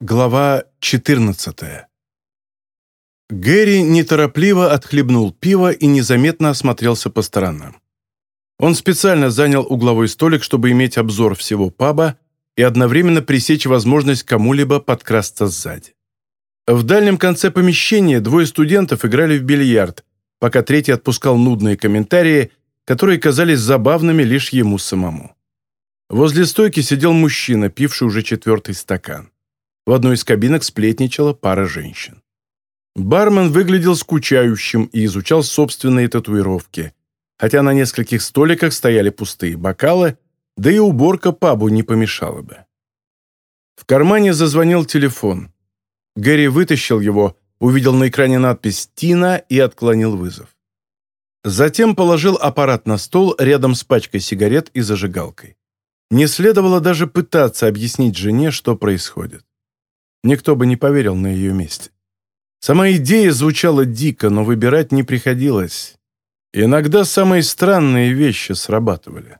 Глава 14 Гэри неторопливо отхлебнул пиво и незаметно осмотрелся по сторонам. Он специально занял угловой столик, чтобы иметь обзор всего паба и одновременно пресечь возможность кому-либо подкрасться сзади. В дальнем конце помещения двое студентов играли в бильярд, пока третий отпускал нудные комментарии, которые казались забавными лишь ему самому. Возле стойки сидел мужчина, пивший уже четвертый стакан. В одной из кабинок сплетничала пара женщин. Бармен выглядел скучающим и изучал собственные татуировки, хотя на нескольких столиках стояли пустые бокалы, да и уборка пабу не помешала бы. В кармане зазвонил телефон. Гэри вытащил его, увидел на экране надпись «Тина» и отклонил вызов. Затем положил аппарат на стол рядом с пачкой сигарет и зажигалкой. Не следовало даже пытаться объяснить жене, что происходит. Никто бы не поверил на ее месте. Сама идея звучала дико, но выбирать не приходилось. Иногда самые странные вещи срабатывали.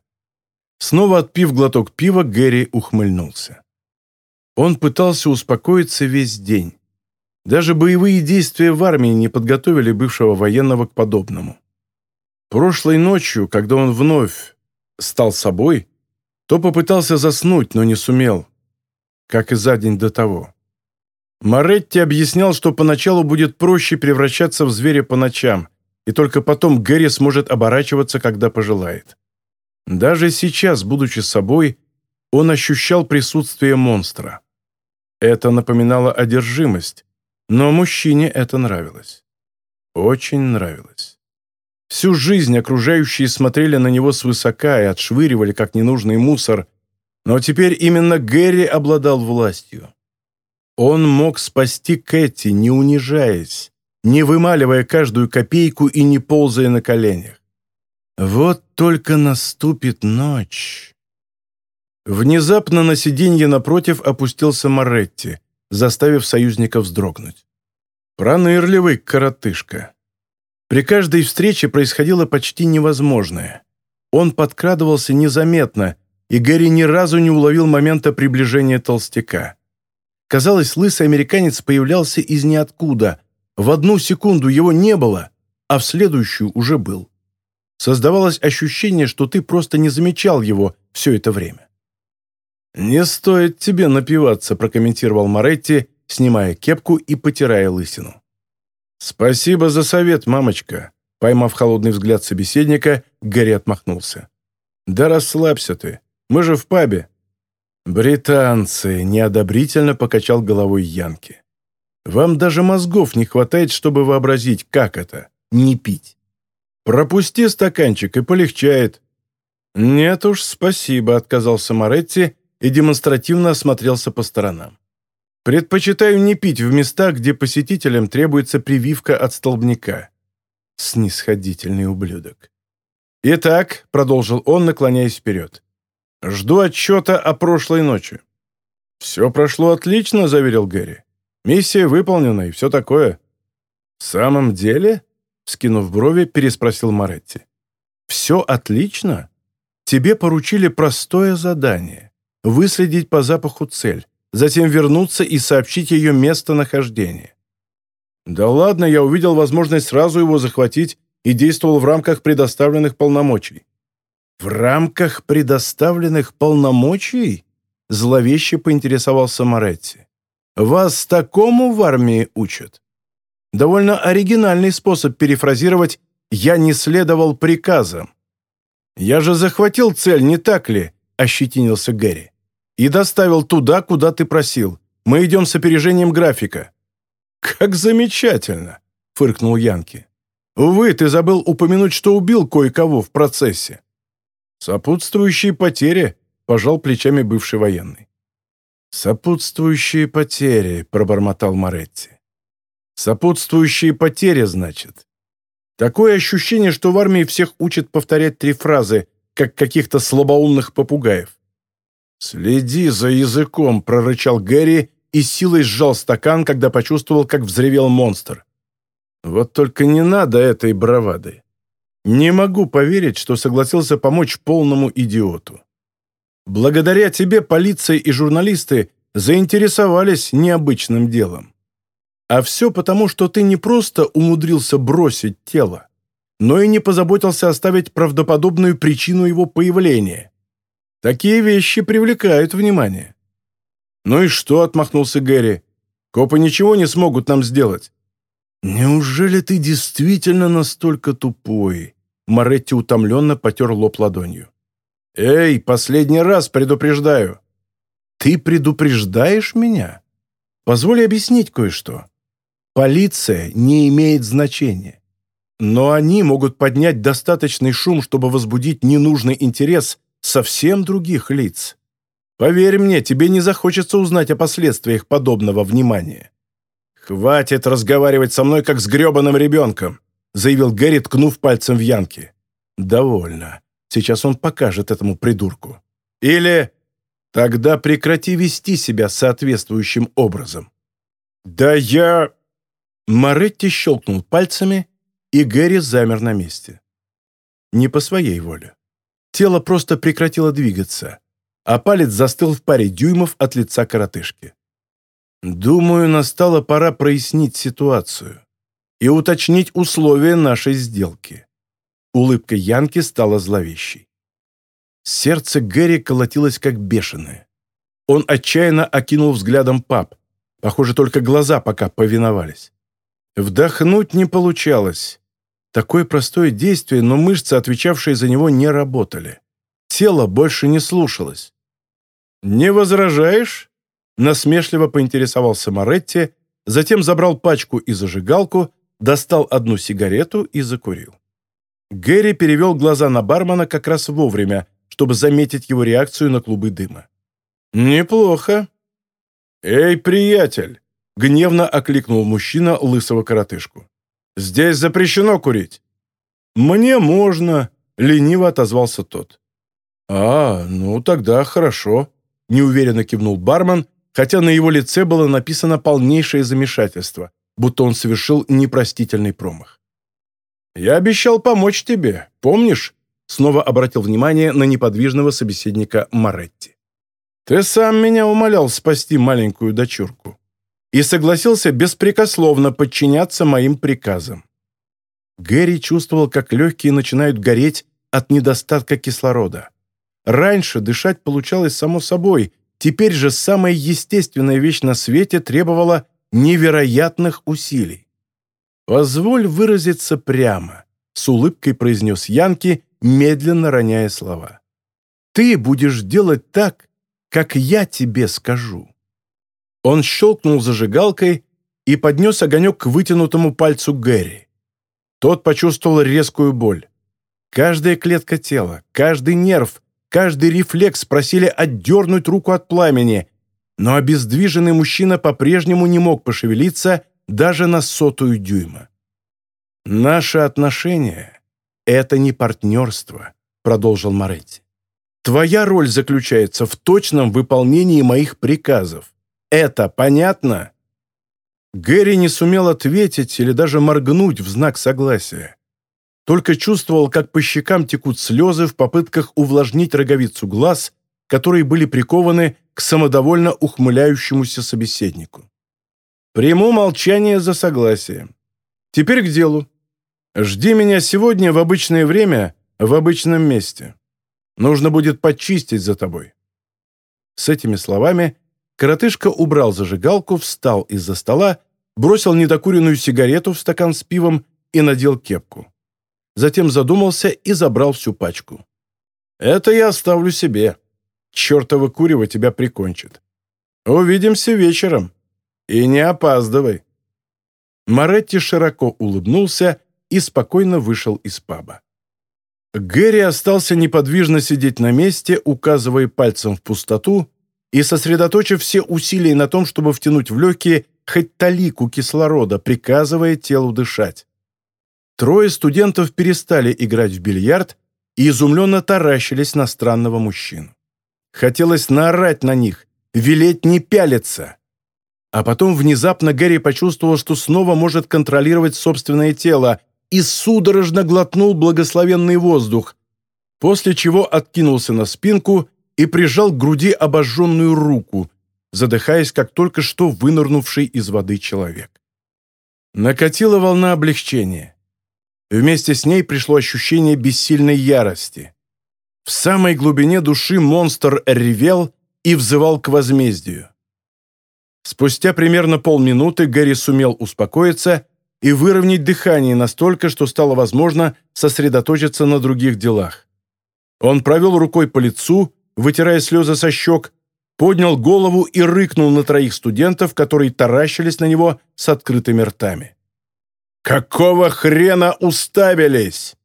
Снова отпив глоток пива, Гэри ухмыльнулся. Он пытался успокоиться весь день. Даже боевые действия в армии не подготовили бывшего военного к подобному. Прошлой ночью, когда он вновь стал собой, то попытался заснуть, но не сумел, как и за день до того. Моретти объяснял, что поначалу будет проще превращаться в зверя по ночам, и только потом Гэри сможет оборачиваться, когда пожелает. Даже сейчас, будучи собой, он ощущал присутствие монстра. Это напоминало одержимость, но мужчине это нравилось. Очень нравилось. Всю жизнь окружающие смотрели на него свысока и отшвыривали, как ненужный мусор, но теперь именно Гэри обладал властью. Он мог спасти Кэти, не унижаясь, не вымаливая каждую копейку и не ползая на коленях. Вот только наступит ночь. Внезапно на сиденье напротив опустился Моретти, заставив союзника вздрогнуть. Пронырливый коротышка. При каждой встрече происходило почти невозможное. Он подкрадывался незаметно, и Гэри ни разу не уловил момента приближения толстяка. Казалось, лысый американец появлялся из ниоткуда. В одну секунду его не было, а в следующую уже был. Создавалось ощущение, что ты просто не замечал его все это время. «Не стоит тебе напиваться», – прокомментировал Моретти, снимая кепку и потирая лысину. «Спасибо за совет, мамочка», – поймав холодный взгляд собеседника, Гарри отмахнулся. «Да расслабься ты, мы же в пабе, «Британцы!» – неодобрительно покачал головой Янки. «Вам даже мозгов не хватает, чтобы вообразить, как это – не пить. Пропусти стаканчик и полегчает». «Нет уж, спасибо», – отказался Моретти и демонстративно осмотрелся по сторонам. «Предпочитаю не пить в местах, где посетителям требуется прививка от столбняка». Снисходительный ублюдок. «Итак», – продолжил он, наклоняясь вперед, Жду отчета о прошлой ночи». «Все прошло отлично», — заверил Гэри. «Миссия выполнена и все такое». «В самом деле?» — скинув брови, переспросил Моретти. «Все отлично? Тебе поручили простое задание — выследить по запаху цель, затем вернуться и сообщить ее местонахождение». «Да ладно, я увидел возможность сразу его захватить и действовал в рамках предоставленных полномочий. «В рамках предоставленных полномочий?» — зловеще поинтересовался Моретти. «Вас такому в армии учат?» Довольно оригинальный способ перефразировать «я не следовал приказам». «Я же захватил цель, не так ли?» — ощетинился Гэри. «И доставил туда, куда ты просил. Мы идем с опережением графика». «Как замечательно!» — фыркнул Янки. «Увы, ты забыл упомянуть, что убил кое-кого в процессе». «Сопутствующие потери», — пожал плечами бывший военный. «Сопутствующие потери», — пробормотал Моретти. «Сопутствующие потери, значит. Такое ощущение, что в армии всех учат повторять три фразы, как каких-то слабоумных попугаев». «Следи за языком», — прорычал Гэри и силой сжал стакан, когда почувствовал, как взревел монстр. «Вот только не надо этой бравады. Не могу поверить, что согласился помочь полному идиоту. Благодаря тебе полиция и журналисты заинтересовались необычным делом. А все потому, что ты не просто умудрился бросить тело, но и не позаботился оставить правдоподобную причину его появления. Такие вещи привлекают внимание. «Ну и что?» — отмахнулся Гэри. «Копы ничего не смогут нам сделать». «Неужели ты действительно настолько тупой?» Моретти утомленно потер лоб ладонью. «Эй, последний раз предупреждаю!» «Ты предупреждаешь меня? Позволь объяснить кое-что. Полиция не имеет значения. Но они могут поднять достаточный шум, чтобы возбудить ненужный интерес совсем других лиц. Поверь мне, тебе не захочется узнать о последствиях подобного внимания. «Хватит разговаривать со мной, как с гребаным ребенком», заявил Гэри, ткнув пальцем в Янки. «Довольно. Сейчас он покажет этому придурку. Или тогда прекрати вести себя соответствующим образом». «Да я...» Моретти щелкнул пальцами, и Гэри замер на месте. Не по своей воле. Тело просто прекратило двигаться, а палец застыл в паре дюймов от лица коротышки. Думаю, настала пора прояснить ситуацию и уточнить условия нашей сделки. Улыбка Янки стала зловещей. Сердце Гэри колотилось как бешеное. Он отчаянно окинул взглядом пап. Похоже, только глаза пока повиновались. Вдохнуть не получалось. Такое простое действие, но мышцы, отвечавшие за него, не работали. Тело больше не слушалось. «Не возражаешь?» Насмешливо поинтересовался Моретти, затем забрал пачку и зажигалку, достал одну сигарету и закурил. Гэри перевел глаза на бармена как раз вовремя, чтобы заметить его реакцию на клубы дыма. «Неплохо». «Эй, приятель!» — гневно окликнул мужчина лысого коротышку. «Здесь запрещено курить». «Мне можно», — лениво отозвался тот. «А, ну тогда хорошо», — неуверенно кивнул бармен хотя на его лице было написано полнейшее замешательство, будто он совершил непростительный промах. «Я обещал помочь тебе, помнишь?» Снова обратил внимание на неподвижного собеседника Моретти. «Ты сам меня умолял спасти маленькую дочурку и согласился беспрекословно подчиняться моим приказам». Гэри чувствовал, как легкие начинают гореть от недостатка кислорода. Раньше дышать получалось само собой, Теперь же самая естественная вещь на свете требовала невероятных усилий. «Позволь выразиться прямо», — с улыбкой произнес Янки, медленно роняя слова. «Ты будешь делать так, как я тебе скажу». Он щелкнул зажигалкой и поднес огонек к вытянутому пальцу Гэри. Тот почувствовал резкую боль. Каждая клетка тела, каждый нерв Каждый рефлекс просили отдернуть руку от пламени, но обездвиженный мужчина по-прежнему не мог пошевелиться даже на сотую дюйма. «Наши отношения — это не партнерство», — продолжил Моретти. «Твоя роль заключается в точном выполнении моих приказов. Это понятно?» Гэри не сумел ответить или даже моргнуть в знак согласия только чувствовал, как по щекам текут слезы в попытках увлажнить роговицу глаз, которые были прикованы к самодовольно ухмыляющемуся собеседнику. «Приму молчание за согласие. Теперь к делу. Жди меня сегодня в обычное время, в обычном месте. Нужно будет почистить за тобой». С этими словами коротышка убрал зажигалку, встал из-за стола, бросил недокуренную сигарету в стакан с пивом и надел кепку затем задумался и забрал всю пачку. «Это я оставлю себе. Чертово курево тебя прикончит. Увидимся вечером. И не опаздывай». Моретти широко улыбнулся и спокойно вышел из паба. Гэри остался неподвижно сидеть на месте, указывая пальцем в пустоту и сосредоточив все усилия на том, чтобы втянуть в легкие хоть талику кислорода, приказывая телу дышать. Трое студентов перестали играть в бильярд и изумленно таращились на странного мужчину. Хотелось наорать на них, велеть не пялиться. А потом внезапно Гэри почувствовал, что снова может контролировать собственное тело и судорожно глотнул благословенный воздух, после чего откинулся на спинку и прижал к груди обожженную руку, задыхаясь, как только что вынырнувший из воды человек. Накатила волна облегчения. Вместе с ней пришло ощущение бессильной ярости. В самой глубине души монстр ревел и взывал к возмездию. Спустя примерно полминуты Гэри сумел успокоиться и выровнять дыхание настолько, что стало возможно сосредоточиться на других делах. Он провел рукой по лицу, вытирая слезы со щек, поднял голову и рыкнул на троих студентов, которые таращились на него с открытыми ртами. «Какого хрена уставились?»